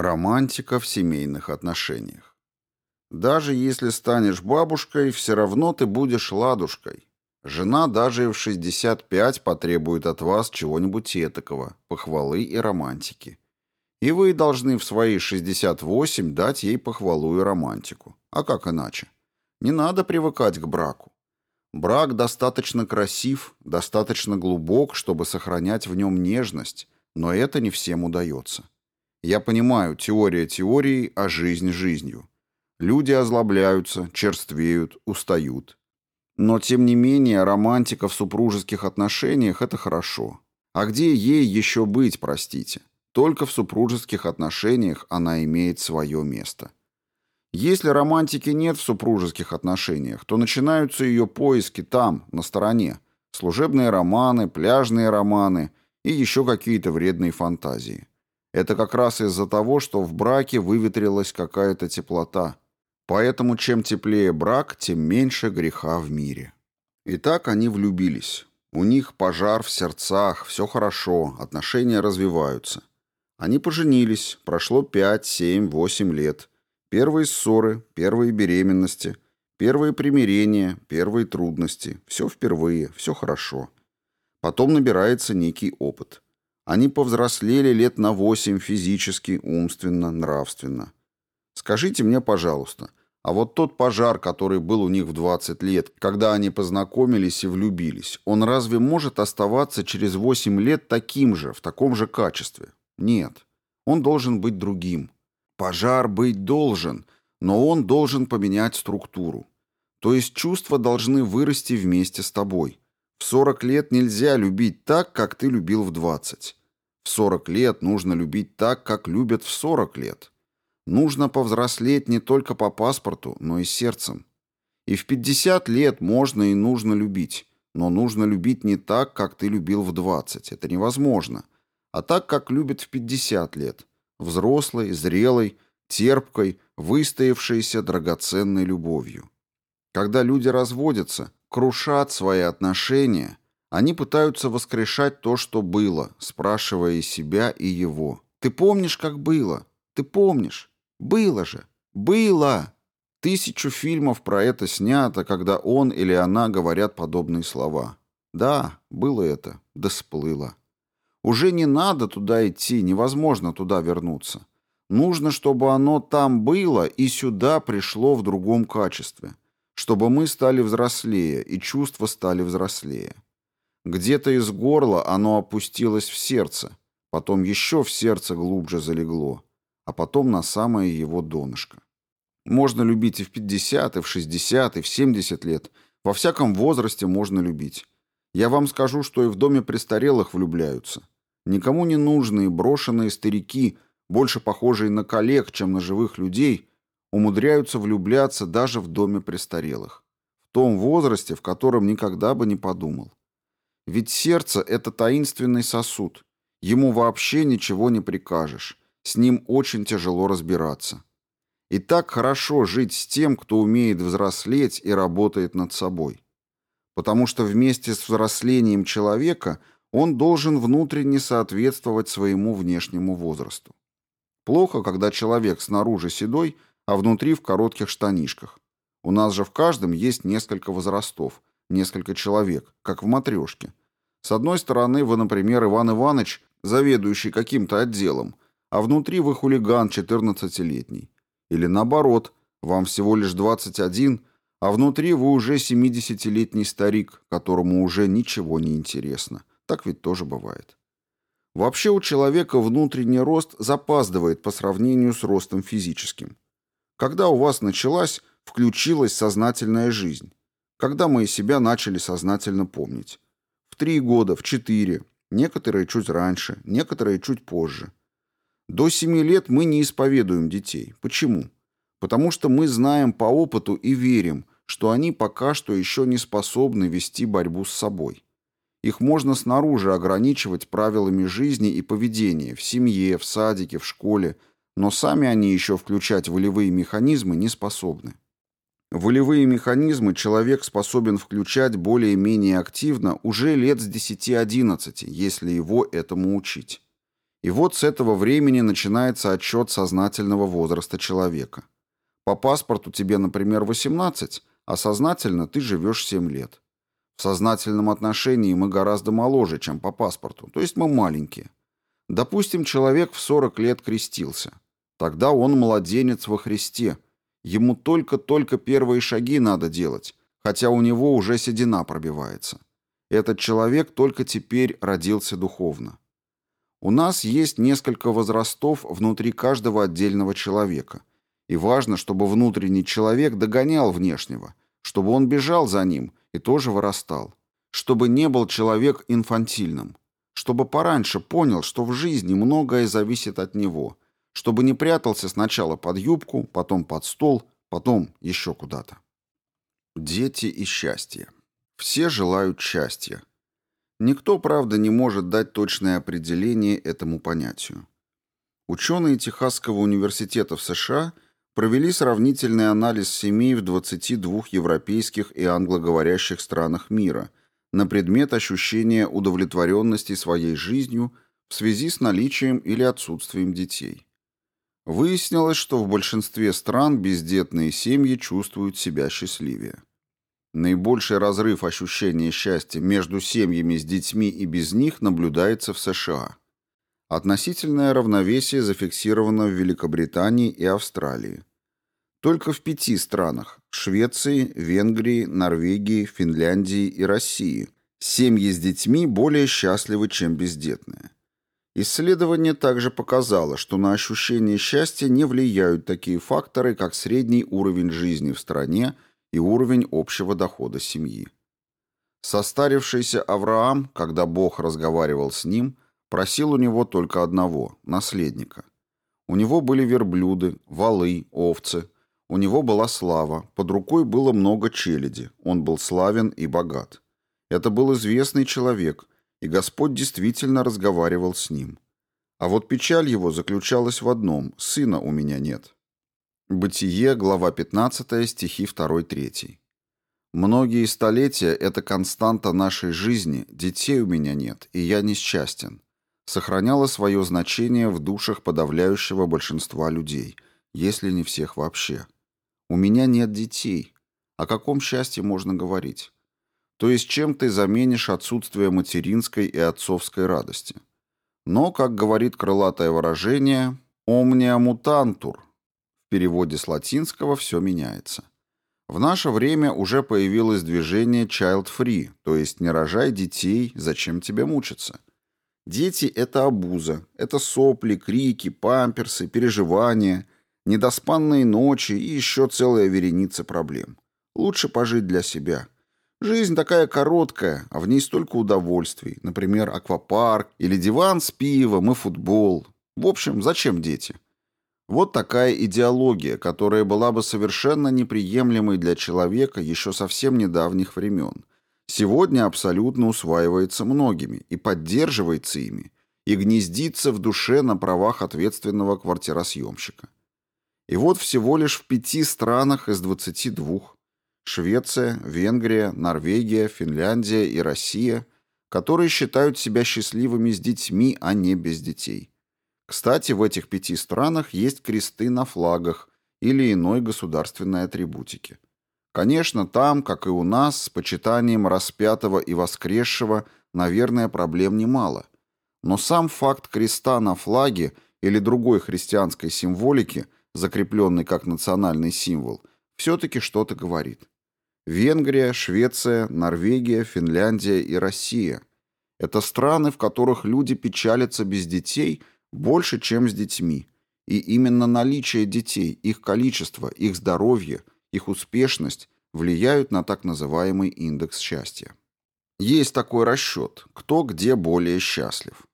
Романтика в семейных отношениях. Даже если станешь бабушкой, все равно ты будешь ладушкой. Жена даже в 65 потребует от вас чего-нибудь этакого, похвалы и романтики. И вы должны в свои 68 дать ей похвалу и романтику. А как иначе? Не надо привыкать к браку. Брак достаточно красив, достаточно глубок, чтобы сохранять в нем нежность, но это не всем удается. Я понимаю, теория теорией, а жизнь жизнью. Люди озлобляются, черствеют, устают. Но, тем не менее, романтика в супружеских отношениях – это хорошо. А где ей еще быть, простите? Только в супружеских отношениях она имеет свое место. Если романтики нет в супружеских отношениях, то начинаются ее поиски там, на стороне. Служебные романы, пляжные романы и еще какие-то вредные фантазии. Это как раз из-за того, что в браке выветрилась какая-то теплота. Поэтому чем теплее брак, тем меньше греха в мире. Итак, они влюбились. У них пожар в сердцах, все хорошо, отношения развиваются. Они поженились, прошло 5, 7, 8 лет. Первые ссоры, первые беременности, первые примирения, первые трудности. Все впервые, все хорошо. Потом набирается некий опыт. Они повзрослели лет на восемь физически, умственно, нравственно. Скажите мне, пожалуйста, а вот тот пожар, который был у них в 20 лет, когда они познакомились и влюбились, он разве может оставаться через 8 лет таким же, в таком же качестве? Нет. Он должен быть другим. Пожар быть должен, но он должен поменять структуру. То есть чувства должны вырасти вместе с тобой. В 40 лет нельзя любить так, как ты любил в 20. В 40 лет нужно любить так, как любят в 40 лет. Нужно повзрослеть не только по паспорту, но и сердцем. И в 50 лет можно и нужно любить, но нужно любить не так, как ты любил в 20. Это невозможно. А так, как любят в 50 лет. Взрослой, зрелой, терпкой, выстоявшейся драгоценной любовью. Когда люди разводятся, крушат свои отношения, они пытаются воскрешать то, что было, спрашивая и себя, и его. «Ты помнишь, как было? Ты помнишь? Было же! Было!» Тысячу фильмов про это снято, когда он или она говорят подобные слова. Да, было это, да сплыло. Уже не надо туда идти, невозможно туда вернуться. Нужно, чтобы оно там было и сюда пришло в другом качестве. Чтобы мы стали взрослее, и чувства стали взрослее. Где-то из горла оно опустилось в сердце, потом еще в сердце глубже залегло, а потом на самое его донышко. Можно любить и в 50, и в 60, и в 70 лет. Во всяком возрасте можно любить. Я вам скажу, что и в доме престарелых влюбляются. Никому не нужные брошенные старики, больше похожие на коллег, чем на живых людей, умудряются влюбляться даже в доме престарелых. В том возрасте, в котором никогда бы не подумал. Ведь сердце — это таинственный сосуд. Ему вообще ничего не прикажешь. С ним очень тяжело разбираться. И так хорошо жить с тем, кто умеет взрослеть и работает над собой. Потому что вместе с взрослением человека он должен внутренне соответствовать своему внешнему возрасту. Плохо, когда человек снаружи седой, а внутри в коротких штанишках. У нас же в каждом есть несколько возрастов, несколько человек, как в матрешке. С одной стороны, вы, например, Иван Иванович, заведующий каким-то отделом, а внутри вы хулиган 14-летний. Или наоборот, вам всего лишь 21, а внутри вы уже 70-летний старик, которому уже ничего не интересно. Так ведь тоже бывает. Вообще у человека внутренний рост запаздывает по сравнению с ростом физическим. Когда у вас началась, включилась сознательная жизнь? Когда мы себя начали сознательно помнить? три года, в четыре, некоторые чуть раньше, некоторые чуть позже. До семи лет мы не исповедуем детей. Почему? Потому что мы знаем по опыту и верим, что они пока что еще не способны вести борьбу с собой. Их можно снаружи ограничивать правилами жизни и поведения в семье, в садике, в школе, но сами они еще включать волевые механизмы не способны. Волевые механизмы человек способен включать более-менее активно уже лет с 10-11, если его этому учить. И вот с этого времени начинается отчет сознательного возраста человека. По паспорту тебе, например, 18, а сознательно ты живешь 7 лет. В сознательном отношении мы гораздо моложе, чем по паспорту, то есть мы маленькие. Допустим, человек в 40 лет крестился. Тогда он младенец во Христе. Ему только-только первые шаги надо делать, хотя у него уже седина пробивается. Этот человек только теперь родился духовно. У нас есть несколько возрастов внутри каждого отдельного человека. И важно, чтобы внутренний человек догонял внешнего, чтобы он бежал за ним и тоже вырастал. Чтобы не был человек инфантильным. Чтобы пораньше понял, что в жизни многое зависит от него. Чтобы не прятался сначала под юбку, потом под стол, потом еще куда-то. Дети и счастье. Все желают счастья. Никто, правда, не может дать точное определение этому понятию. Ученые Техасского университета в США провели сравнительный анализ семей в 22 европейских и англоговорящих странах мира на предмет ощущения удовлетворенности своей жизнью в связи с наличием или отсутствием детей. Выяснилось, что в большинстве стран бездетные семьи чувствуют себя счастливее. Наибольший разрыв ощущения счастья между семьями с детьми и без них наблюдается в США. Относительное равновесие зафиксировано в Великобритании и Австралии. Только в пяти странах – Швеции, Венгрии, Норвегии, Финляндии и России – семьи с детьми более счастливы, чем бездетные. Исследование также показало, что на ощущение счастья не влияют такие факторы, как средний уровень жизни в стране – и уровень общего дохода семьи. Состарившийся Авраам, когда Бог разговаривал с ним, просил у него только одного – наследника. У него были верблюды, валы, овцы. У него была слава, под рукой было много челяди, он был славен и богат. Это был известный человек, и Господь действительно разговаривал с ним. А вот печаль его заключалась в одном – сына у меня нет. Бытие, глава 15, стихи 2-3. «Многие столетия — это константа нашей жизни, детей у меня нет, и я несчастен», сохраняла свое значение в душах подавляющего большинства людей, если не всех вообще. «У меня нет детей. О каком счастье можно говорить? То есть чем ты заменишь отсутствие материнской и отцовской радости? Но, как говорит крылатое выражение, «omnia mutantur», переводе с латинского все меняется. В наше время уже появилось движение child-free, то есть не рожай детей, зачем тебе мучиться. Дети – это обуза, это сопли, крики, памперсы, переживания, недоспанные ночи и еще целая вереница проблем. Лучше пожить для себя. Жизнь такая короткая, а в ней столько удовольствий. Например, аквапарк или диван с пивом и футбол. В общем, зачем дети? Вот такая идеология, которая была бы совершенно неприемлемой для человека еще совсем недавних времен, сегодня абсолютно усваивается многими и поддерживается ими, и гнездится в душе на правах ответственного квартиросъемщика. И вот всего лишь в пяти странах из 22 – Швеция, Венгрия, Норвегия, Финляндия и Россия – которые считают себя счастливыми с детьми, а не без детей. Кстати, в этих пяти странах есть кресты на флагах или иной государственной атрибутики. Конечно, там, как и у нас, с почитанием распятого и воскресшего, наверное, проблем немало. Но сам факт креста на флаге или другой христианской символики, закрепленный как национальный символ, все-таки что-то говорит. Венгрия, Швеция, Норвегия, Финляндия и Россия – это страны, в которых люди печалятся без детей – больше, чем с детьми. И именно наличие детей, их количество, их здоровье, их успешность влияют на так называемый индекс счастья. Есть такой расчет, кто где более счастлив.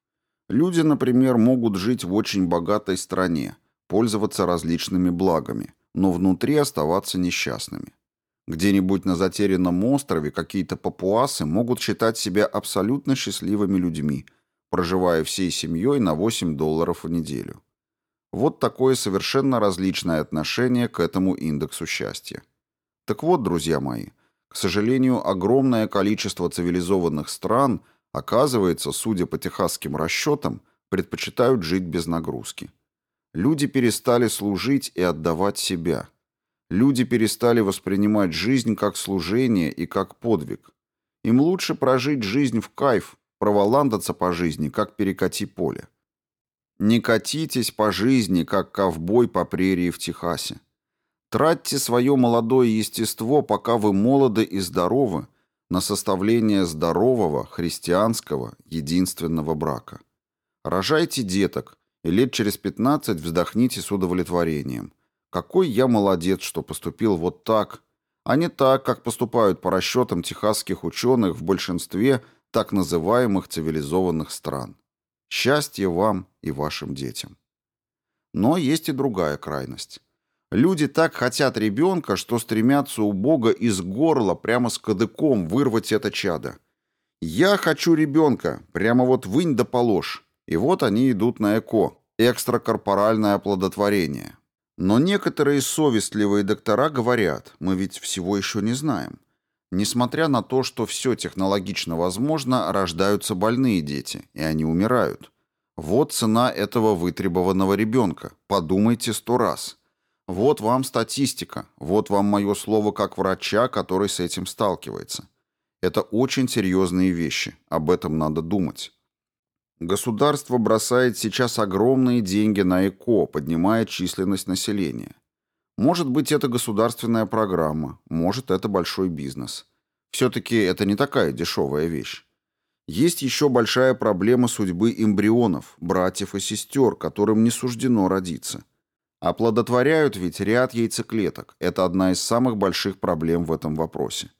Люди, например, могут жить в очень богатой стране, пользоваться различными благами, но внутри оставаться несчастными. Где-нибудь на затерянном острове какие-то папуасы могут считать себя абсолютно счастливыми людьми, проживая всей семьей на 8 долларов в неделю. Вот такое совершенно различное отношение к этому индексу счастья. Так вот, друзья мои, к сожалению, огромное количество цивилизованных стран оказывается, судя по техасским расчетам, предпочитают жить без нагрузки. Люди перестали служить и отдавать себя. Люди перестали воспринимать жизнь как служение и как подвиг. Им лучше прожить жизнь в кайф, проволандаться по жизни, как перекати поле. Не катитесь по жизни, как ковбой по прерии в Техасе. Тратьте свое молодое естество, пока вы молоды и здоровы, на составление здорового, христианского, единственного брака. Рожайте деток, и лет через 15 вздохните с удовлетворением. Какой я молодец, что поступил вот так, а не так, как поступают по расчетам техасских ученых в большинстве так называемых цивилизованных стран. Счастья вам и вашим детям. Но есть и другая крайность. Люди так хотят ребенка, что стремятся у Бога из горла прямо с кадыком вырвать это чадо. «Я хочу ребенка, прямо вот вынь да положь». И вот они идут на ЭКО, экстракорпоральное оплодотворение. Но некоторые совестливые доктора говорят, мы ведь всего еще не знаем. Несмотря на то, что все технологично возможно, рождаются больные дети, и они умирают. Вот цена этого вытребованного ребенка. Подумайте сто раз. Вот вам статистика, вот вам мое слово как врача, который с этим сталкивается. Это очень серьезные вещи, об этом надо думать. Государство бросает сейчас огромные деньги на ЭКО, поднимая численность населения. Может быть, это государственная программа, может, это большой бизнес. Все-таки это не такая дешевая вещь. Есть еще большая проблема судьбы эмбрионов, братьев и сестер, которым не суждено родиться. Оплодотворяют ведь ряд яйцеклеток. Это одна из самых больших проблем в этом вопросе.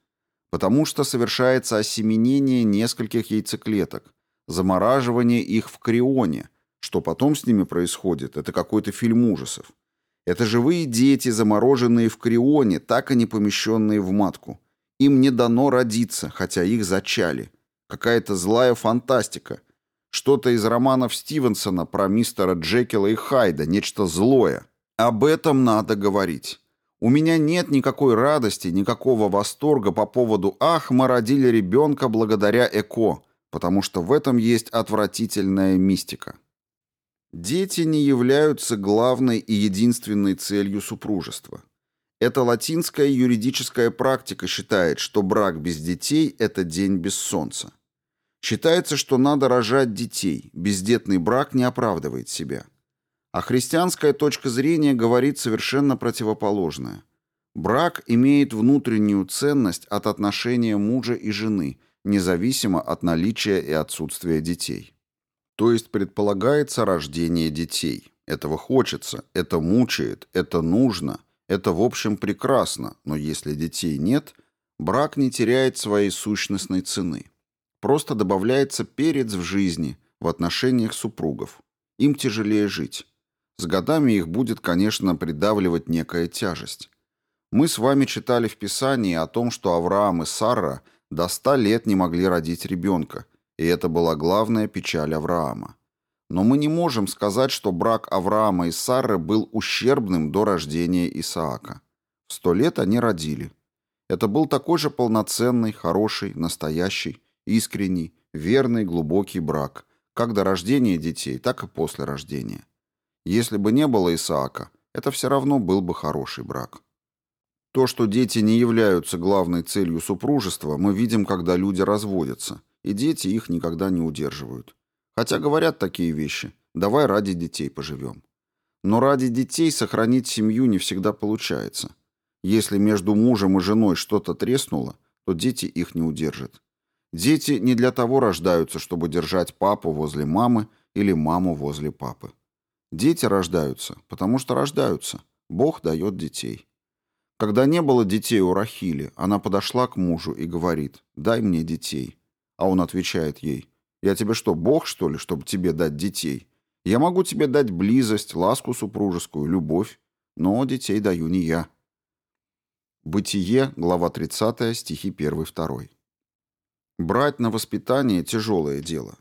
Потому что совершается осеменение нескольких яйцеклеток, замораживание их в крионе. Что потом с ними происходит, это какой-то фильм ужасов. Это живые дети, замороженные в крионе, так и не помещенные в матку. Им не дано родиться, хотя их зачали. Какая-то злая фантастика. Что-то из романов Стивенсона про мистера Джекила и Хайда, нечто злое. Об этом надо говорить. У меня нет никакой радости, никакого восторга по поводу «Ах, мы родили ребенка благодаря ЭКО», потому что в этом есть отвратительная мистика. Дети не являются главной и единственной целью супружества. Эта латинская юридическая практика считает, что брак без детей – это день без солнца. Считается, что надо рожать детей, бездетный брак не оправдывает себя. А христианская точка зрения говорит совершенно противоположное. Брак имеет внутреннюю ценность от отношения мужа и жены, независимо от наличия и отсутствия детей. То есть предполагается рождение детей. Этого хочется, это мучает, это нужно, это в общем прекрасно, но если детей нет, брак не теряет своей сущностной цены. Просто добавляется перец в жизни, в отношениях супругов. Им тяжелее жить. С годами их будет, конечно, придавливать некая тяжесть. Мы с вами читали в Писании о том, что Авраам и Сара до ста лет не могли родить ребенка, и это была главная печаль Авраама. Но мы не можем сказать, что брак Авраама и Сары был ущербным до рождения Исаака. В сто лет они родили. Это был такой же полноценный, хороший, настоящий, искренний, верный, глубокий брак, как до рождения детей, так и после рождения. Если бы не было Исаака, это все равно был бы хороший брак. То, что дети не являются главной целью супружества, мы видим, когда люди разводятся, и дети их никогда не удерживают. Хотя говорят такие вещи «давай ради детей поживем». Но ради детей сохранить семью не всегда получается. Если между мужем и женой что-то треснуло, то дети их не удержат. Дети не для того рождаются, чтобы держать папу возле мамы или маму возле папы. Дети рождаются, потому что рождаются. Бог дает детей. Когда не было детей у Рахили, она подошла к мужу и говорит «дай мне детей». А он отвечает ей «я тебе что, Бог, что ли, чтобы тебе дать детей? Я могу тебе дать близость, ласку супружескую, любовь, но детей даю не я». Бытие, глава 30, стихи 1-2. Брать на воспитание – тяжелое дело.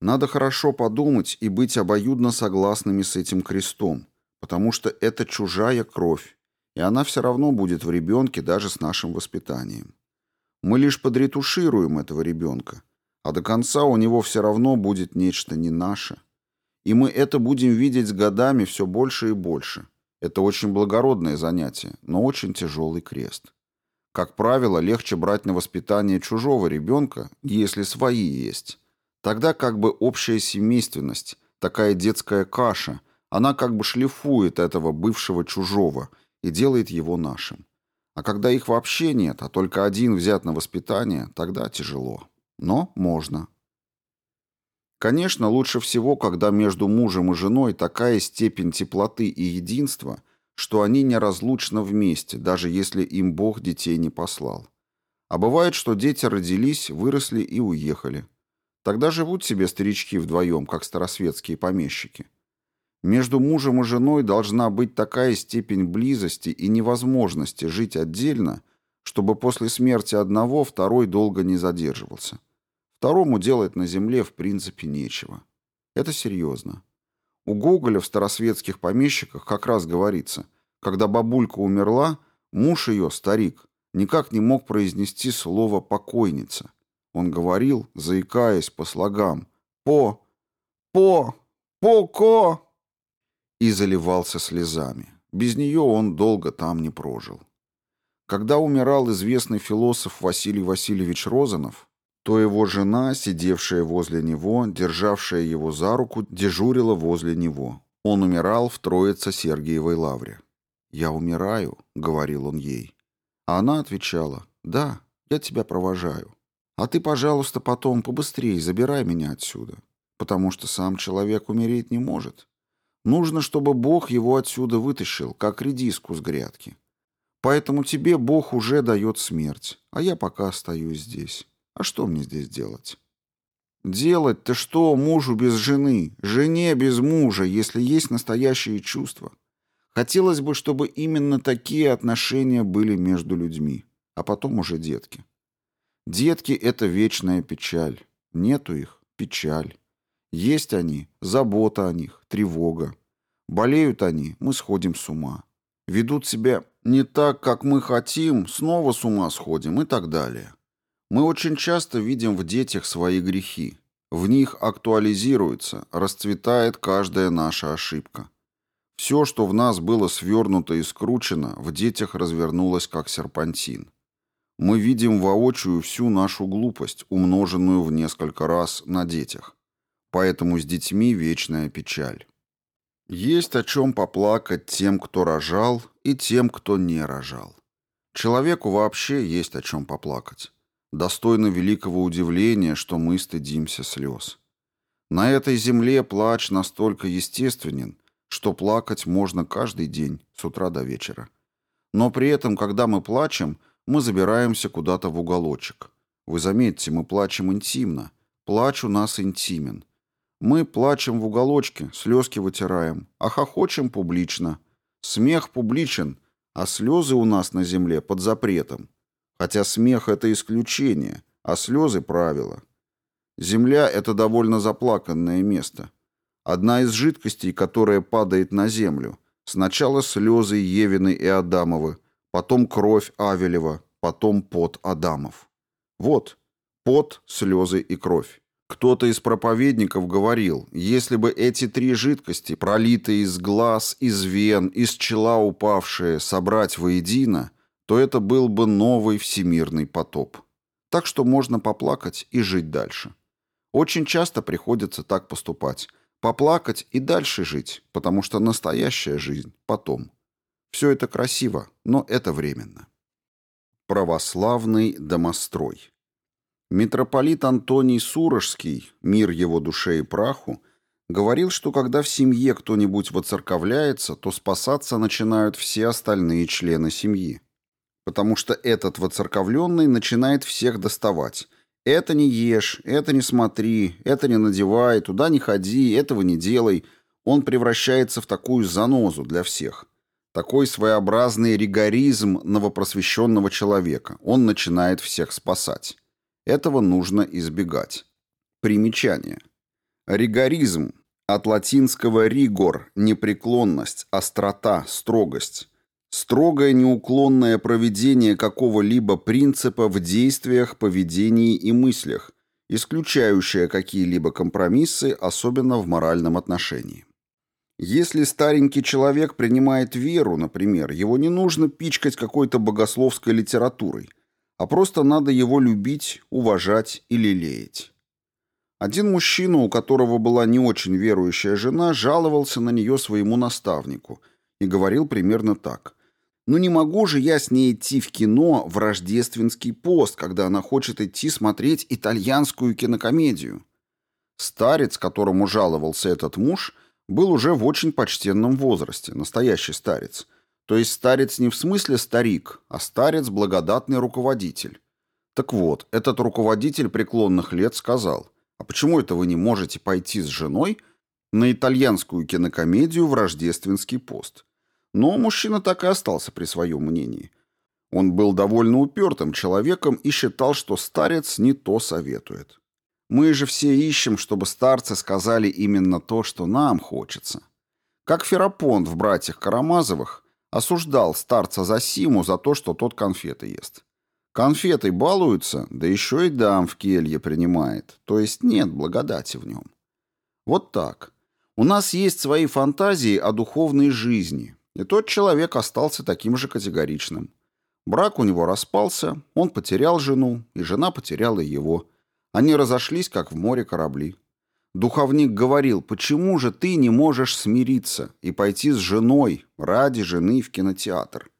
Надо хорошо подумать и быть обоюдно согласными с этим крестом, потому что это чужая кровь, и она все равно будет в ребенке даже с нашим воспитанием. Мы лишь подретушируем этого ребенка, а до конца у него все равно будет нечто не наше. И мы это будем видеть с годами все больше и больше. Это очень благородное занятие, но очень тяжелый крест. Как правило, легче брать на воспитание чужого ребенка, если свои есть. Тогда как бы общая семейственность, такая детская каша, она как бы шлифует этого бывшего чужого и делает его нашим. А когда их вообще нет, а только один взят на воспитание, тогда тяжело. Но можно. Конечно, лучше всего, когда между мужем и женой такая степень теплоты и единства, что они неразлучно вместе, даже если им Бог детей не послал. А бывает, что дети родились, выросли и уехали. Тогда живут себе старички вдвоем, как старосветские помещики. Между мужем и женой должна быть такая степень близости и невозможности жить отдельно, чтобы после смерти одного второй долго не задерживался. Второму делать на земле в принципе нечего. Это серьезно. У Гоголя в старосветских помещиках как раз говорится, когда бабулька умерла, муж ее, старик, никак не мог произнести слово «покойница». Он говорил, заикаясь по слогам «по, по, поко» и заливался слезами. Без нее он долго там не прожил. Когда умирал известный философ Василий Васильевич Розанов, то его жена, сидевшая возле него, державшая его за руку, дежурила возле него. Он умирал в Троице-Сергиевой лавре. «Я умираю», — говорил он ей. А она отвечала, «Да, я тебя провожаю. А ты, пожалуйста, потом побыстрее забирай меня отсюда, потому что сам человек умереть не может. Нужно, чтобы Бог его отсюда вытащил, как редиску с грядки. Поэтому тебе Бог уже дает смерть, а я пока остаюсь здесь. А что мне здесь делать? Делать-то что мужу без жены, жене без мужа, если есть настоящие чувства? Хотелось бы, чтобы именно такие отношения были между людьми, а потом уже детки. Детки — это вечная печаль. Нету их — печаль. Есть они, забота о них, тревога. Болеют они, мы сходим с ума. Ведут себя не так, как мы хотим, снова с ума сходим и так далее. Мы очень часто видим в детях свои грехи. В них актуализируется, расцветает каждая наша ошибка. Все, что в нас было свернуто и скручено, в детях развернулось как серпантин. Мы видим воочию всю нашу глупость, умноженную в несколько раз на детях. Поэтому с детьми вечная печаль. Есть о чем поплакать тем, кто рожал, и тем, кто не рожал. Человеку вообще есть о чем поплакать. Достойно великого удивления, что мы стыдимся слез. На этой земле плач настолько естественен, что плакать можно каждый день, с утра до вечера. Но при этом, когда мы плачем, мы забираемся куда-то в уголочек. Вы заметьте, мы плачем интимно. Плач у нас интимен. Мы плачем в уголочке, слезки вытираем, а хохочем публично. Смех публичен, а слезы у нас на земле под запретом. Хотя смех — это исключение, а слезы — правило. Земля — это довольно заплаканное место. Одна из жидкостей, которая падает на землю. Сначала слезы Евины и Адамовы, потом кровь Авелева, потом пот Адамов. Вот, пот, слезы и кровь. Кто-то из проповедников говорил, если бы эти три жидкости, пролитые из глаз, из вен, из чела упавшие, собрать воедино, то это был бы новый всемирный потоп. Так что можно поплакать и жить дальше. Очень часто приходится так поступать. Поплакать и дальше жить, потому что настоящая жизнь потом. Все это красиво, но это временно. Православный домострой. Митрополит Антоний Сурожский, мир его душе и праху, говорил, что когда в семье кто-нибудь воцерковляется, то спасаться начинают все остальные члены семьи. Потому что этот воцерковленный начинает всех доставать. Это не ешь, это не смотри, это не надевай, туда не ходи, этого не делай. Он превращается в такую занозу для всех. Такой своеобразный ригоризм новопросвещенного человека. Он начинает всех спасать. Этого нужно избегать. Примечание. Ригоризм от латинского rigor – непреклонность, острота, строгость. Строгое неуклонное проведение какого-либо принципа в действиях, поведении и мыслях, исключающая какие-либо компромиссы, особенно в моральном отношении. Если старенький человек принимает веру, например, его не нужно пичкать какой-то богословской литературой, а просто надо его любить, уважать и лелеять. Один мужчина, у которого была не очень верующая жена, жаловался на нее своему наставнику и говорил примерно так. «Ну не могу же я с ней идти в кино в рождественский пост, когда она хочет идти смотреть итальянскую кинокомедию». Старец, которому жаловался этот муж, был уже в очень почтенном возрасте, настоящий старец. То есть старец не в смысле старик, а старец – благодатный руководитель. Так вот, этот руководитель преклонных лет сказал – а почему это вы не можете пойти с женой на итальянскую кинокомедию в рождественский пост? Но мужчина так и остался при своем мнении. Он был довольно упертым человеком и считал, что старец не то советует. Мы же все ищем, чтобы старцы сказали именно то, что нам хочется. Как Ферапонт в «Братьях Карамазовых» осуждал старца Засиму за то, что тот конфеты ест. Конфетой балуется, да еще и дам в келье принимает. То есть нет благодати в нем. Вот так. У нас есть свои фантазии о духовной жизни, и тот человек остался таким же категоричным. Брак у него распался, он потерял жену, и жена потеряла его. Они разошлись, как в море корабли. Духовник говорил, почему же ты не можешь смириться и пойти с женой ради жены в кинотеатр?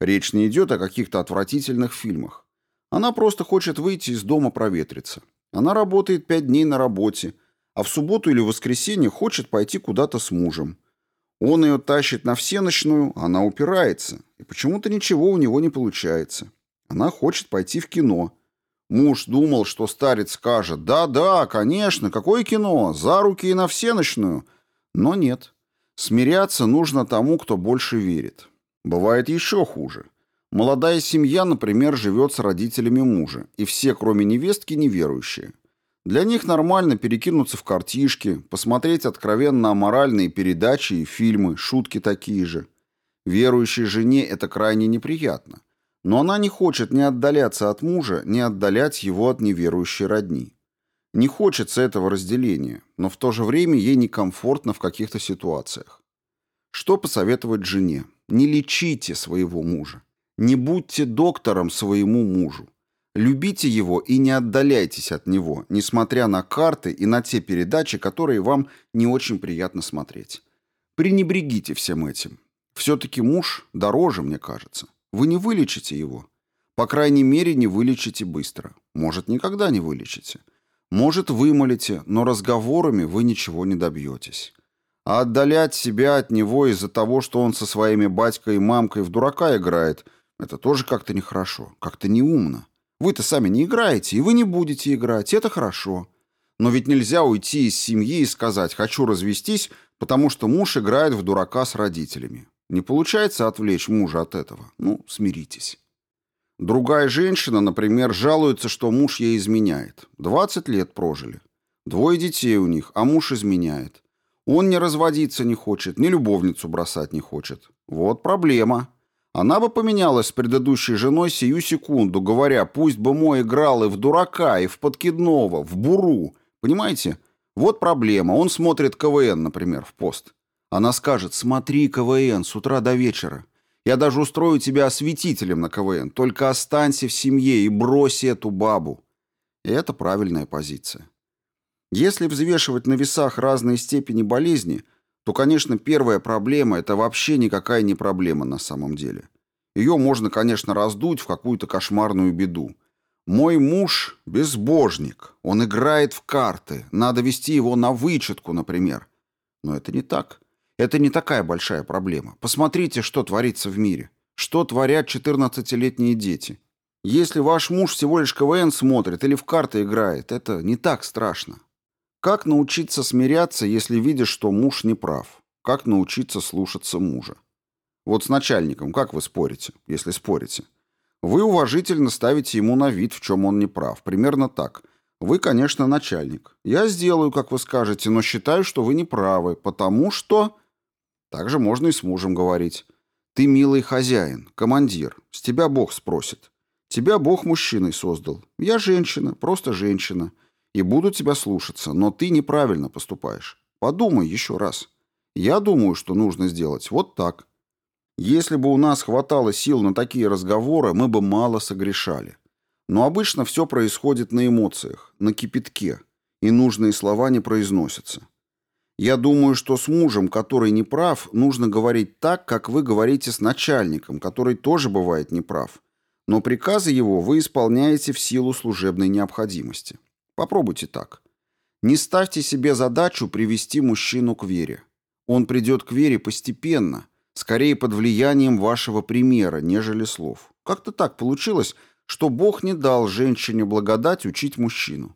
Речь не идет о каких-то отвратительных фильмах. Она просто хочет выйти из дома проветриться. Она работает пять дней на работе, а в субботу или воскресенье хочет пойти куда-то с мужем. Он ее тащит на всеночную, она упирается, и почему-то ничего у него не получается. Она хочет пойти в кино. Муж думал, что старец скажет «Да-да, конечно, какое кино? За руки и на всеночную». Но нет. Смиряться нужно тому, кто больше верит. Бывает еще хуже. Молодая семья, например, живет с родителями мужа, и все, кроме невестки, неверующие. Для них нормально перекинуться в картишки, посмотреть откровенно аморальные передачи и фильмы, шутки такие же. Верующей жене это крайне неприятно. Но она не хочет ни отдаляться от мужа, ни отдалять его от неверующей родни. Не хочется этого разделения, но в то же время ей некомфортно в каких-то ситуациях. Что посоветовать жене? Не лечите своего мужа. Не будьте доктором своему мужу. Любите его и не отдаляйтесь от него, несмотря на карты и на те передачи, которые вам не очень приятно смотреть. Пренебрегите всем этим. Все-таки муж дороже, мне кажется. Вы не вылечите его. По крайней мере, не вылечите быстро. Может, никогда не вылечите. Может, вымолите, но разговорами вы ничего не добьетесь. А отдалять себя от него из-за того, что он со своими батькой и мамкой в дурака играет, это тоже как-то нехорошо, как-то неумно. Вы-то сами не играете, и вы не будете играть, это хорошо. Но ведь нельзя уйти из семьи и сказать «хочу развестись», потому что муж играет в дурака с родителями. Не получается отвлечь мужа от этого. Ну, смиритесь. Другая женщина, например, жалуется, что муж ей изменяет. 20 лет прожили. Двое детей у них, а муж изменяет. Он не разводиться не хочет, ни любовницу бросать не хочет. Вот проблема. Она бы поменялась с предыдущей женой сию секунду, говоря, пусть бы мой играл и в дурака, и в подкидного, в буру. Понимаете? Вот проблема. Он смотрит КВН, например, в пост. Она скажет, смотри КВН с утра до вечера. Я даже устрою тебя осветителем на КВН. Только останься в семье и брось эту бабу. И это правильная позиция. Если взвешивать на весах разные степени болезни, то, конечно, первая проблема – это вообще никакая не проблема на самом деле. Ее можно, конечно, раздуть в какую-то кошмарную беду. Мой муж – безбожник, он играет в карты, надо вести его на вычетку, например. Но это не так. Это не такая большая проблема. Посмотрите, что творится в мире. Что творят 14-летние дети. Если ваш муж всего лишь КВН смотрит или в карты играет, это не так страшно. Как научиться смиряться, если видишь, что муж не прав? Как научиться слушаться мужа? Вот с начальником как вы спорите, если спорите? Вы уважительно ставите ему на вид, в чем он не прав. Примерно так. Вы, конечно, начальник. Я сделаю, как вы скажете, но считаю, что вы не правы, потому что... Также можно и с мужем говорить. Ты милый хозяин, командир. С тебя Бог спросит. Тебя Бог мужчиной создал. Я женщина, просто женщина. и буду тебя слушаться, но ты неправильно поступаешь. Подумай еще раз. Я думаю, что нужно сделать вот так. Если бы у нас хватало сил на такие разговоры, мы бы мало согрешали. Но обычно все происходит на эмоциях, на кипятке, и нужные слова не произносятся. Я думаю, что с мужем, который не прав, нужно говорить так, как вы говорите с начальником, который тоже бывает неправ. Но приказы его вы исполняете в силу служебной необходимости. Попробуйте так. Не ставьте себе задачу привести мужчину к вере. Он придет к вере постепенно, скорее под влиянием вашего примера, нежели слов. Как-то так получилось, что Бог не дал женщине благодать учить мужчину.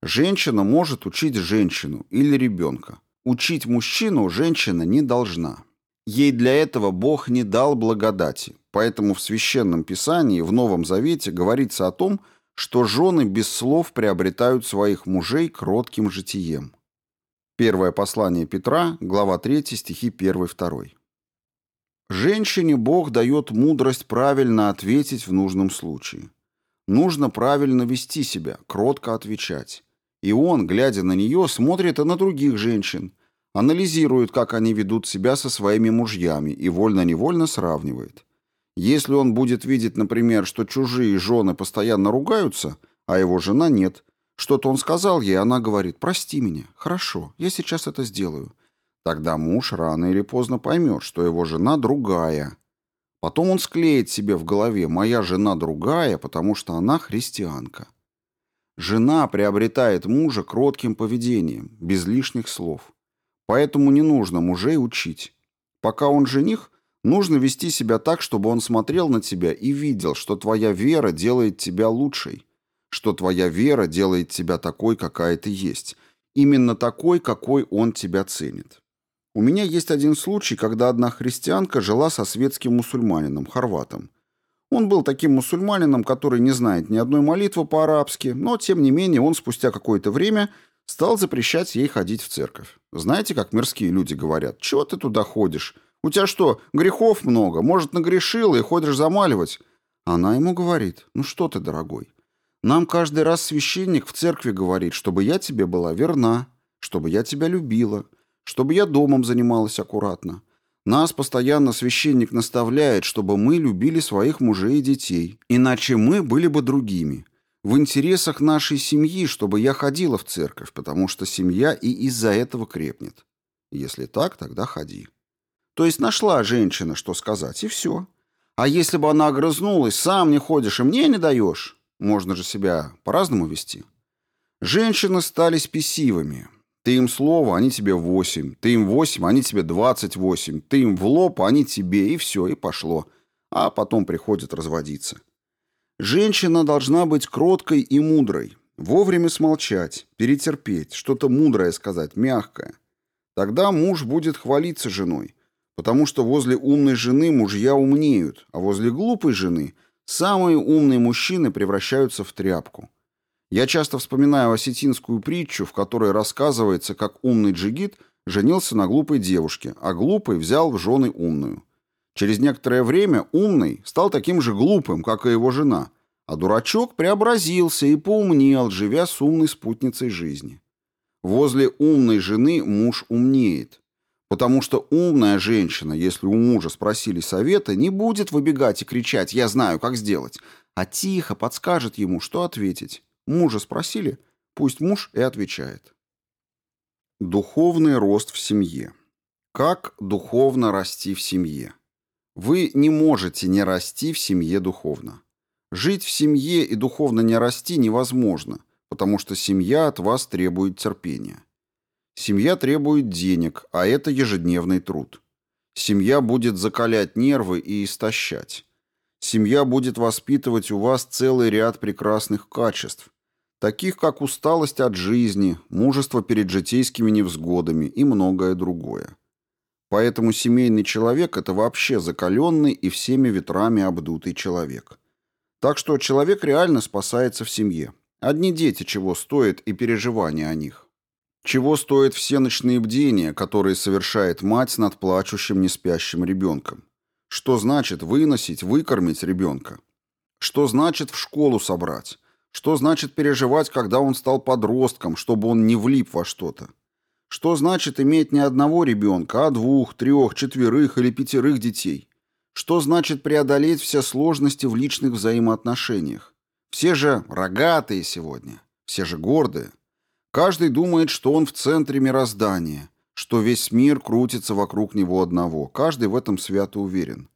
Женщина может учить женщину или ребенка. Учить мужчину женщина не должна. Ей для этого Бог не дал благодати, поэтому в Священном Писании в Новом Завете говорится о том, что жены без слов приобретают своих мужей кротким житием. Первое послание Петра, глава 3, стихи 1-2. Женщине Бог дает мудрость правильно ответить в нужном случае. Нужно правильно вести себя, кротко отвечать. И он, глядя на нее, смотрит и на других женщин, анализирует, как они ведут себя со своими мужьями и вольно-невольно сравнивает. Если он будет видеть, например, что чужие жены постоянно ругаются, а его жена нет, что-то он сказал ей, она говорит «Прости меня, хорошо, я сейчас это сделаю». Тогда муж рано или поздно поймет, что его жена другая. Потом он склеит себе в голове «моя жена другая, потому что она христианка». Жена приобретает мужа кротким поведением, без лишних слов. Поэтому не нужно мужей учить. Пока он жених, нужно вести себя так, чтобы он смотрел на тебя и видел, что твоя вера делает тебя лучшей, что твоя вера делает тебя такой, какая ты есть, именно такой, какой он тебя ценит. У меня есть один случай, когда одна христианка жила со светским мусульманином, хорватом. Он был таким мусульманином, который не знает ни одной молитвы по-арабски, но, тем не менее, он спустя какое-то время стал запрещать ей ходить в церковь. Знаете, как мирские люди говорят, чего ты туда ходишь? У тебя что, грехов много? Может, нагрешила и ходишь замаливать? Она ему говорит, ну что ты, дорогой, нам каждый раз священник в церкви говорит, чтобы я тебе была верна, чтобы я тебя любила, чтобы я домом занималась аккуратно. Нас постоянно священник наставляет, чтобы мы любили своих мужей и детей, иначе мы были бы другими. В интересах нашей семьи, чтобы я ходила в церковь, потому что семья и из-за этого крепнет. Если так, тогда ходи. То есть нашла женщина, что сказать, и все. А если бы она огрызнулась, сам не ходишь и мне не даешь, можно же себя по-разному вести. Женщины стали спесивыми, ты им слово, они тебе восемь. Ты им восемь, они тебе двадцать восемь. Ты им в лоб, они тебе, и все, и пошло. А потом приходят разводиться. Женщина должна быть кроткой и мудрой. Вовремя смолчать, перетерпеть, что-то мудрое сказать, мягкое. Тогда муж будет хвалиться женой, потому что возле умной жены мужья умнеют, а возле глупой жены самые умные мужчины превращаются в тряпку. Я часто вспоминаю осетинскую притчу, в которой рассказывается, как умный джигит женился на глупой девушке, а глупый взял в жены умную. Через некоторое время умный стал таким же глупым, как и его жена, а дурачок преобразился и поумнел, живя с умной спутницей жизни. Возле умной жены муж умнеет, потому что умная женщина, если у мужа спросили совета, не будет выбегать и кричать «я знаю, как сделать», а тихо подскажет ему, что ответить. Мужа спросили, пусть муж и отвечает. Духовный рост в семье. Как духовно расти в семье? Вы не можете не расти в семье духовно. Жить в семье и духовно не расти невозможно, потому что семья от вас требует терпения. Семья требует денег, а это ежедневный труд. Семья будет закалять нервы и истощать. Семья будет воспитывать у вас целый ряд прекрасных качеств, таких как усталость от жизни, мужество перед житейскими невзгодами и многое другое. Поэтому семейный человек – это вообще закаленный и всеми ветрами обдутый человек. Так что человек реально спасается в семье. Одни дети чего стоят и переживания о них. Чего стоят все ночные бдения, которые совершает мать над плачущим неспящим ребенком. Что значит выносить, выкормить ребенка? Что значит в школу собрать? Что значит переживать, когда он стал подростком, чтобы он не влип во что-то? Что значит иметь не одного ребенка, а двух, трех, четверых или пятерых детей? Что значит преодолеть все сложности в личных взаимоотношениях? Все же рогатые сегодня, все же гордые. Каждый думает, что он в центре мироздания, что весь мир крутится вокруг него одного. Каждый в этом свято уверен.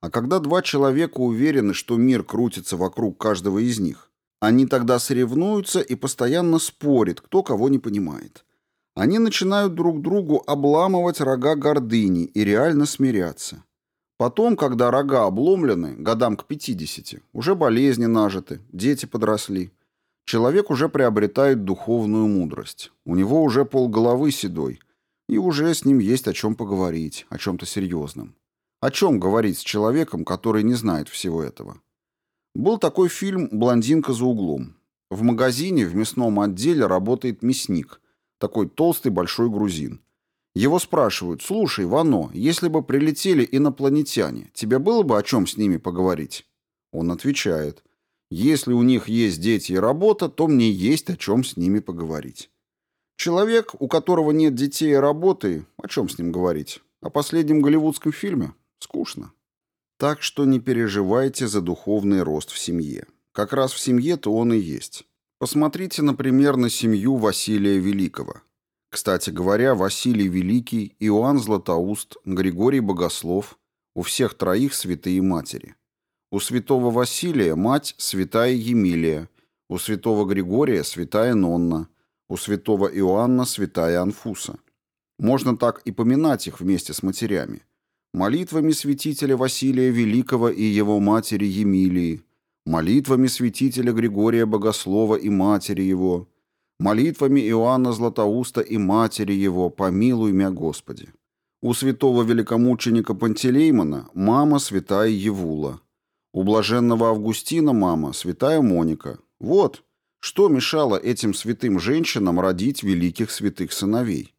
А когда два человека уверены, что мир крутится вокруг каждого из них, они тогда соревнуются и постоянно спорят, кто кого не понимает. Они начинают друг другу обламывать рога гордыни и реально смиряться. Потом, когда рога обломлены, годам к 50, уже болезни нажиты, дети подросли, человек уже приобретает духовную мудрость. У него уже полголовы седой, и уже с ним есть о чем поговорить, о чем-то серьезном. О чем говорить с человеком, который не знает всего этого? Был такой фильм «Блондинка за углом». В магазине в мясном отделе работает мясник, такой толстый большой грузин. Его спрашивают, слушай, Вано, если бы прилетели инопланетяне, тебе было бы о чем с ними поговорить? Он отвечает, если у них есть дети и работа, то мне есть о чем с ними поговорить. Человек, у которого нет детей и работы, о чем с ним говорить? О последнем голливудском фильме? Скучно. Так что не переживайте за духовный рост в семье. Как раз в семье-то он и есть. Посмотрите, например, на семью Василия Великого. Кстати говоря, Василий Великий, Иоанн Златоуст, Григорий Богослов, у всех троих святые матери. У святого Василия мать святая Емилия, у святого Григория святая Нонна, у святого Иоанна святая Анфуса. Можно так и поминать их вместе с матерями молитвами святителя Василия Великого и его матери Емилии, молитвами святителя Григория Богослова и матери его, молитвами Иоанна Златоуста и матери его, помилуй мя Господи. У святого великомученика Пантелеймона мама святая Евула. У блаженного Августина мама святая Моника. Вот, что мешало этим святым женщинам родить великих святых сыновей.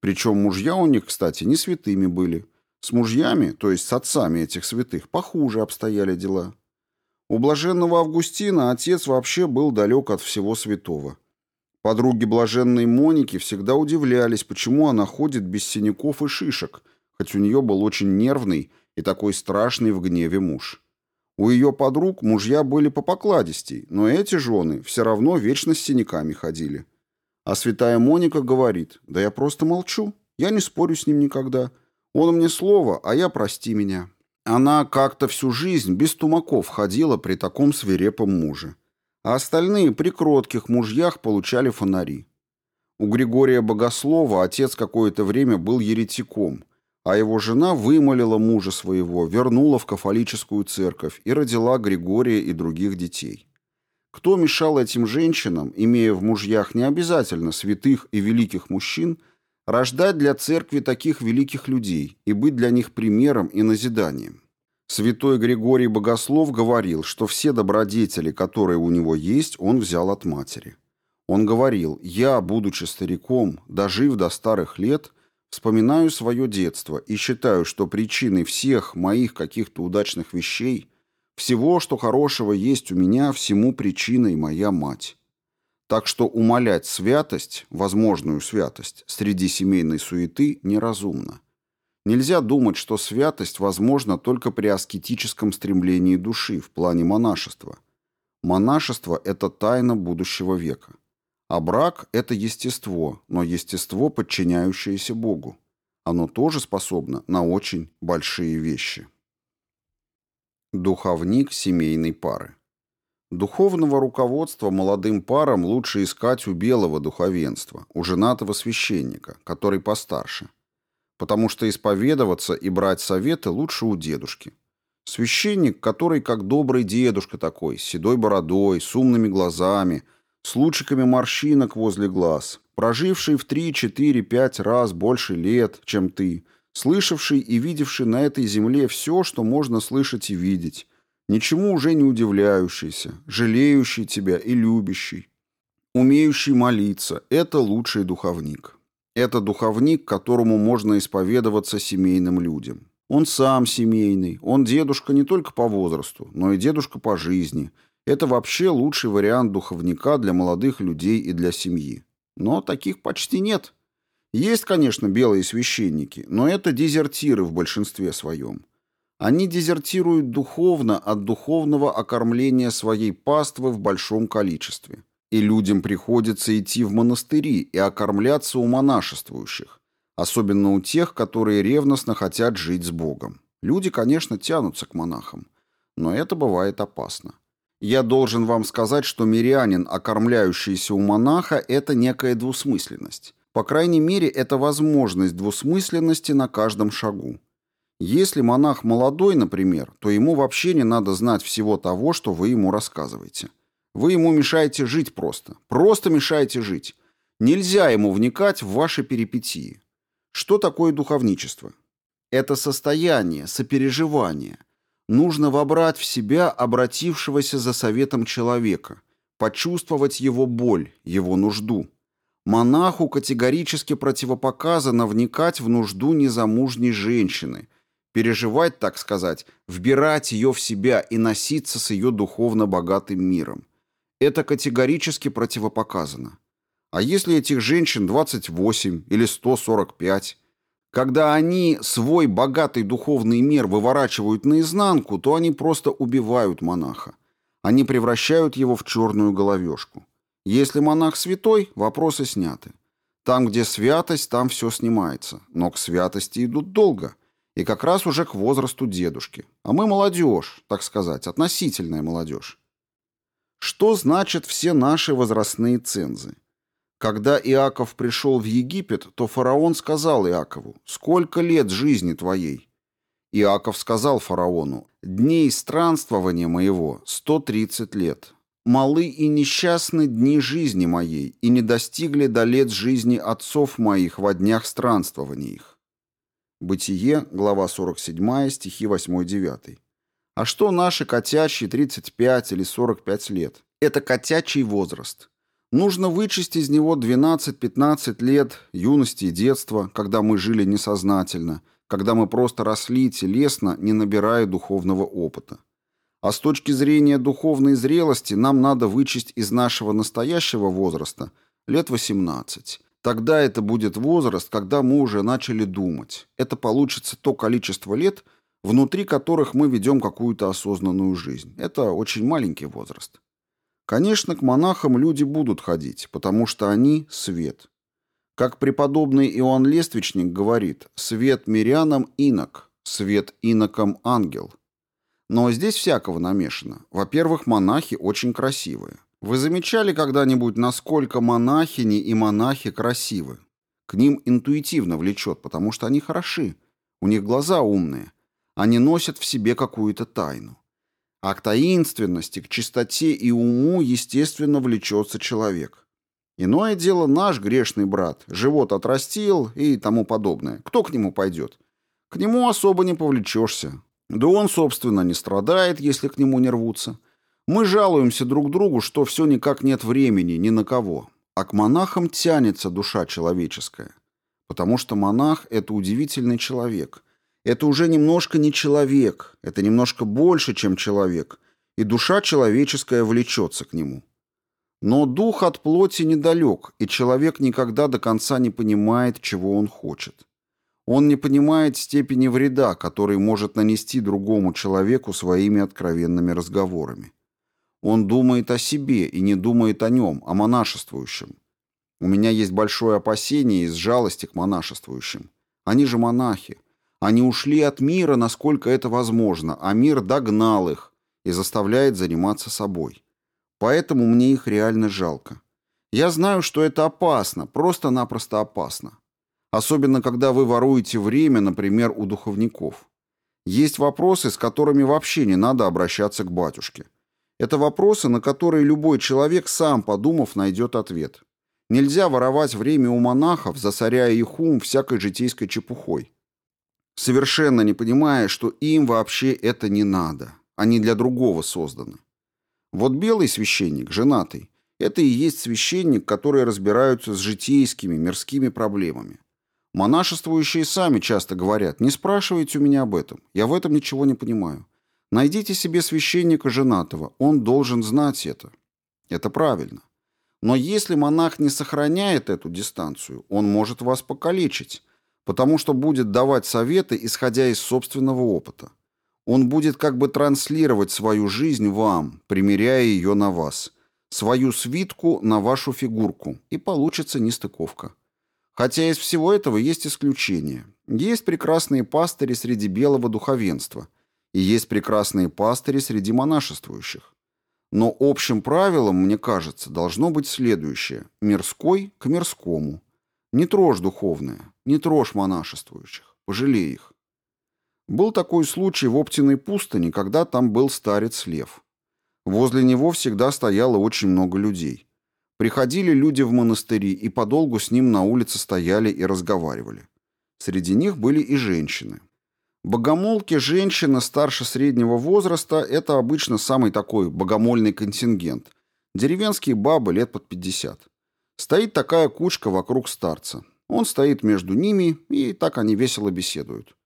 Причем мужья у них, кстати, не святыми были – с мужьями, то есть с отцами этих святых, похуже обстояли дела. У блаженного Августина отец вообще был далек от всего святого. Подруги блаженной Моники всегда удивлялись, почему она ходит без синяков и шишек, хоть у нее был очень нервный и такой страшный в гневе муж. У ее подруг мужья были по покладистей, но эти жены все равно вечно с синяками ходили. А святая Моника говорит, да я просто молчу, я не спорю с ним никогда, он мне слово, а я прости меня. Она как-то всю жизнь без тумаков ходила при таком свирепом муже. А остальные при кротких мужьях получали фонари. У Григория Богослова отец какое-то время был еретиком, а его жена вымолила мужа своего, вернула в кафолическую церковь и родила Григория и других детей. Кто мешал этим женщинам, имея в мужьях не обязательно святых и великих мужчин, рождать для церкви таких великих людей и быть для них примером и назиданием. Святой Григорий Богослов говорил, что все добродетели, которые у него есть, он взял от матери. Он говорил, я, будучи стариком, дожив до старых лет, вспоминаю свое детство и считаю, что причиной всех моих каких-то удачных вещей, всего, что хорошего есть у меня, всему причиной моя мать. Так что умолять святость, возможную святость, среди семейной суеты неразумно. Нельзя думать, что святость возможна только при аскетическом стремлении души в плане монашества. Монашество – это тайна будущего века. А брак – это естество, но естество, подчиняющееся Богу. Оно тоже способно на очень большие вещи. Духовник семейной пары. Духовного руководства молодым парам лучше искать у белого духовенства, у женатого священника, который постарше. Потому что исповедоваться и брать советы лучше у дедушки. Священник, который как добрый дедушка такой, с седой бородой, с умными глазами, с лучиками морщинок возле глаз, проживший в три, четыре, пять раз больше лет, чем ты, слышавший и видевший на этой земле все, что можно слышать и видеть, ничему уже не удивляющийся, жалеющий тебя и любящий, умеющий молиться – это лучший духовник. Это духовник, которому можно исповедоваться семейным людям. Он сам семейный, он дедушка не только по возрасту, но и дедушка по жизни, Это вообще лучший вариант духовника для молодых людей и для семьи. Но таких почти нет. Есть, конечно, белые священники, но это дезертиры в большинстве своем. Они дезертируют духовно от духовного окормления своей паствы в большом количестве. И людям приходится идти в монастыри и окормляться у монашествующих, особенно у тех, которые ревностно хотят жить с Богом. Люди, конечно, тянутся к монахам, но это бывает опасно. Я должен вам сказать, что мирянин, окормляющийся у монаха, это некая двусмысленность. По крайней мере, это возможность двусмысленности на каждом шагу. Если монах молодой, например, то ему вообще не надо знать всего того, что вы ему рассказываете. Вы ему мешаете жить просто. Просто мешаете жить. Нельзя ему вникать в ваши перипетии. Что такое духовничество? Это состояние, сопереживание – Нужно вобрать в себя обратившегося за советом человека, почувствовать его боль, его нужду. Монаху категорически противопоказано вникать в нужду незамужней женщины, переживать, так сказать, вбирать ее в себя и носиться с ее духовно богатым миром. Это категорически противопоказано. А если этих женщин 28 или 145, когда они свой богатый духовный мир выворачивают наизнанку, то они просто убивают монаха. Они превращают его в черную головешку. Если монах святой, вопросы сняты. Там, где святость, там все снимается. Но к святости идут долго. И как раз уже к возрасту дедушки. А мы молодежь, так сказать, относительная молодежь. Что значит все наши возрастные цензы? Когда Иаков пришел в Египет, то фараон сказал Иакову, «Сколько лет жизни твоей?» Иаков сказал фараону, «Дней странствования моего сто тридцать лет. Малы и несчастны дни жизни моей, и не достигли до лет жизни отцов моих во днях странствования их». Бытие, глава 47, стихи 8-9. А что наши котячьи 35 или 45 лет? Это котячий возраст. Нужно вычесть из него 12-15 лет юности и детства, когда мы жили несознательно, когда мы просто росли телесно, не набирая духовного опыта. А с точки зрения духовной зрелости нам надо вычесть из нашего настоящего возраста лет 18. Тогда это будет возраст, когда мы уже начали думать. Это получится то количество лет, внутри которых мы ведем какую-то осознанную жизнь. Это очень маленький возраст. Конечно, к монахам люди будут ходить, потому что они — свет. Как преподобный Иоанн Лествичник говорит, свет мирянам — инок, свет инокам — ангел. Но здесь всякого намешано. Во-первых, монахи очень красивые. Вы замечали когда-нибудь, насколько монахини и монахи красивы? К ним интуитивно влечет, потому что они хороши. У них глаза умные. Они носят в себе какую-то тайну. А к таинственности, к чистоте и уму, естественно, влечется человек. Иное дело наш грешный брат, живот отрастил и тому подобное. Кто к нему пойдет? К нему особо не повлечешься. Да он, собственно, не страдает, если к нему не рвутся. Мы жалуемся друг другу, что все никак нет времени ни на кого. А к монахам тянется душа человеческая. Потому что монах — это удивительный человек — это уже немножко не человек, это немножко больше, чем человек, и душа человеческая влечется к нему. Но дух от плоти недалек, и человек никогда до конца не понимает, чего он хочет. Он не понимает степени вреда, который может нанести другому человеку своими откровенными разговорами. Он думает о себе и не думает о нем, о монашествующем. У меня есть большое опасение из жалости к монашествующим. Они же монахи. Они ушли от мира, насколько это возможно, а мир догнал их и заставляет заниматься собой. Поэтому мне их реально жалко. Я знаю, что это опасно, просто-напросто опасно. Особенно, когда вы воруете время, например, у духовников. Есть вопросы, с которыми вообще не надо обращаться к батюшке. Это вопросы, на которые любой человек, сам подумав, найдет ответ. Нельзя воровать время у монахов, засоряя их ум всякой житейской чепухой совершенно не понимая, что им вообще это не надо. Они для другого созданы. Вот белый священник, женатый, это и есть священник, который разбираются с житейскими, мирскими проблемами. Монашествующие сами часто говорят, не спрашивайте у меня об этом, я в этом ничего не понимаю. Найдите себе священника женатого, он должен знать это. Это правильно. Но если монах не сохраняет эту дистанцию, он может вас покалечить, потому что будет давать советы, исходя из собственного опыта. Он будет как бы транслировать свою жизнь вам, примеряя ее на вас, свою свитку на вашу фигурку, и получится нестыковка. Хотя из всего этого есть исключения. Есть прекрасные пастыри среди белого духовенства, и есть прекрасные пастыри среди монашествующих. Но общим правилом, мне кажется, должно быть следующее. Мирской к мирскому. Не трожь духовное, не трожь монашествующих, пожалей их. Был такой случай в Оптиной пустыне, когда там был старец Лев. Возле него всегда стояло очень много людей. Приходили люди в монастыри и подолгу с ним на улице стояли и разговаривали. Среди них были и женщины. Богомолки женщины старше среднего возраста – это обычно самый такой богомольный контингент. Деревенские бабы лет под 50. Стоит такая кучка вокруг старца. Он стоит между ними, и так они весело беседуют.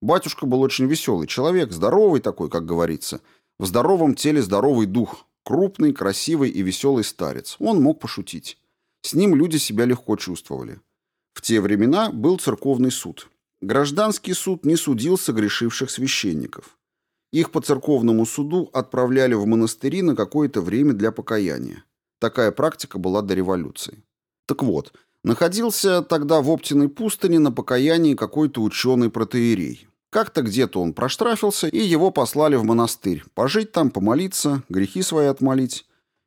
Батюшка был очень веселый человек, здоровый такой, как говорится. В здоровом теле здоровый дух, крупный, красивый и веселый старец. Он мог пошутить. С ним люди себя легко чувствовали. В те времена был церковный суд. Гражданский суд не судил согрешивших священников. Их по церковному суду отправляли в монастыри на какое-то время для покаяния. Такая практика была до революции. Так вот, находился тогда в Оптиной пустыне на покаянии какой-то ученый-протеерей. Как-то где-то он проштрафился, и его послали в монастырь. Пожить там, помолиться, грехи свои отмолить.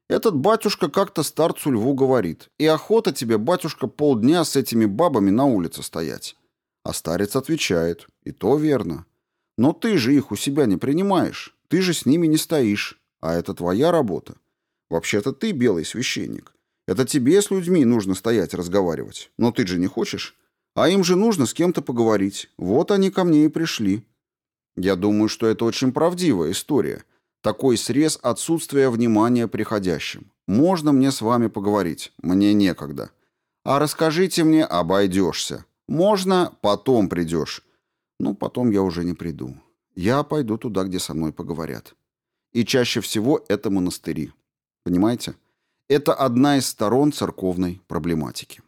Этот батюшка как-то старцу льву говорит. «И охота тебе, батюшка, полдня с этими бабами на улице стоять». А старец отвечает, и то верно. Но ты же их у себя не принимаешь, ты же с ними не стоишь, а это твоя работа. Вообще-то ты белый священник. Это тебе с людьми нужно стоять разговаривать, но ты же не хочешь. А им же нужно с кем-то поговорить. Вот они ко мне и пришли. Я думаю, что это очень правдивая история. Такой срез отсутствия внимания приходящим. Можно мне с вами поговорить? Мне некогда. А расскажите мне, обойдешься. Можно, потом придешь. Ну, потом я уже не приду. Я пойду туда, где со мной поговорят. И чаще всего это монастыри. Понимаете? Это одна из сторон церковной проблематики.